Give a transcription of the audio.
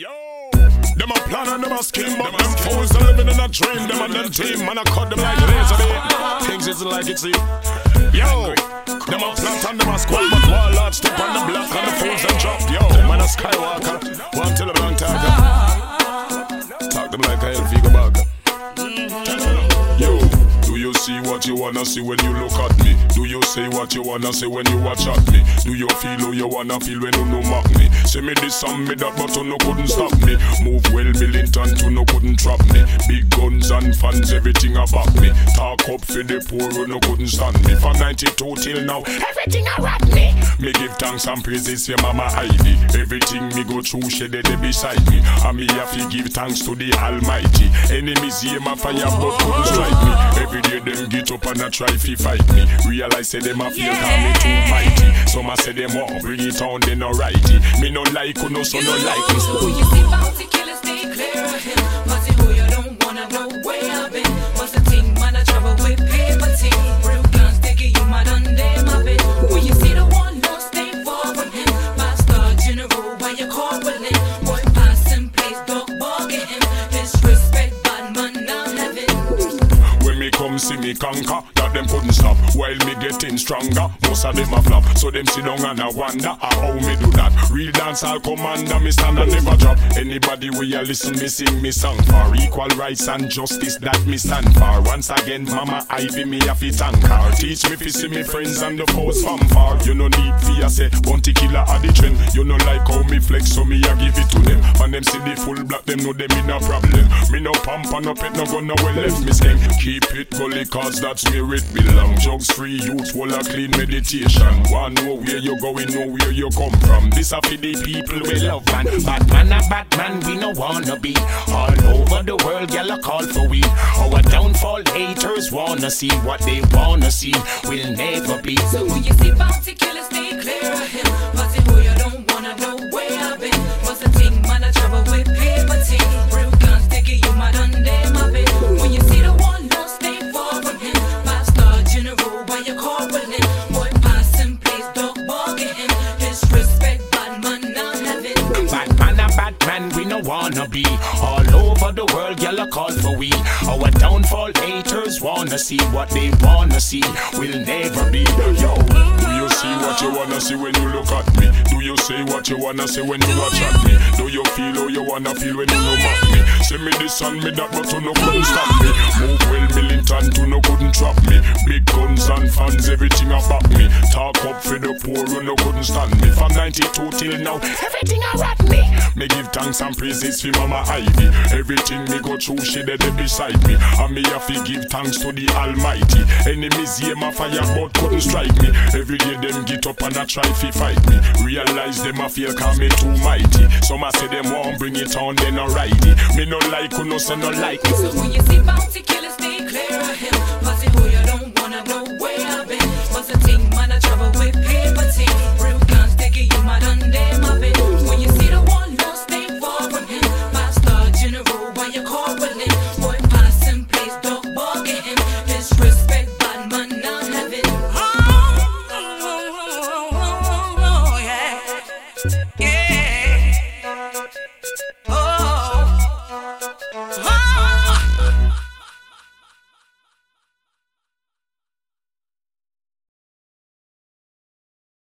Yo, them a plan and them a scheme, but them fools are living in a dream. Them and them team, man, I cut them like razor blade. Things is like it see. Yo, them a plant and them a squat, but large step on the block and the fools them drop. Yo, man, a Skywalker, one till a what you wanna see when you look at me? Do you say what you wanna say when you watch at me? Do you feel how you wanna feel when you no mock me? Say me this and me that, but you no couldn't stop me. Move well, militant, you no couldn't trap me. Big guns and fans, everything about me. Talk up for the poor, you no couldn't stand me. From 92 till now, everything around me. Me give thanks and praises to Mama Ivy. Everything me go through, she dead beside me. And me have to give thanks to the Almighty. Enemies hear my fire, but couldn't strike me. Every day them get up and I try to fight me. Realize say them a feel yeah. me too mighty. Some a say them want bring it on, they no righty. Me no like who no so no like me. Who you see bounty killers, stay clear of him. Who you don't wanna know where I've been. What's the thing, man? I travel with paper team. Real guns, you my done them a bit. Who you see the one, don't stay far from him. Master General, why you calling? Me come see me conquer, that them couldn't stop. While me getting stronger, most of them a flop. So them sit down and I wonder how me do that. Real dance all commander, me stand and never drop. Anybody we a listen, me sing me song for equal rights and justice that me stand for. Once again, Mama I Ivy me a fit anchor. Teach me fi see me friends and the foes from far. You no need fear say, bounty killer a the trend. You no like how me flex, so me a give it to them. And them see the full black, them know them in a problem. Me no pump and no pet, no gun, no well left me skank. Keep it gully, cause that's where it belong. Drugs free youth, full of clean meditation. One know where you going, know where you come from. This a for the people we love, man. Bad man, a bad man, we no wanna be. All over the world, y'all call for we. Our downfall, haters wanna see what they wanna see. We'll never be. So who you see bounty killers, stay clear of him. Wanna be. All over the world, y'all call for we. Our downfall, haters wanna see what they wanna see. We'll never be. Yo, Do you see what you wanna see when you look at me? Do you say what you wanna say when you watch at me? Do you feel how you wanna feel when you look at me? Say me this and me that, but you no couldn't stop me. Talk up for the poor, you no couldn't stand me. From 92 till now, everything around me. Me give thanks and praises for Mama Ivy. Everything me go through, she dead beside me. And me have to give thanks to the Almighty. Enemies hear my fire, but couldn't strike me. Every day them get up and I try to fight me. Realize them I feel call me too mighty. Some I say them won't bring it on, they no righty. Me no like who no say no like me. So who you see yeah.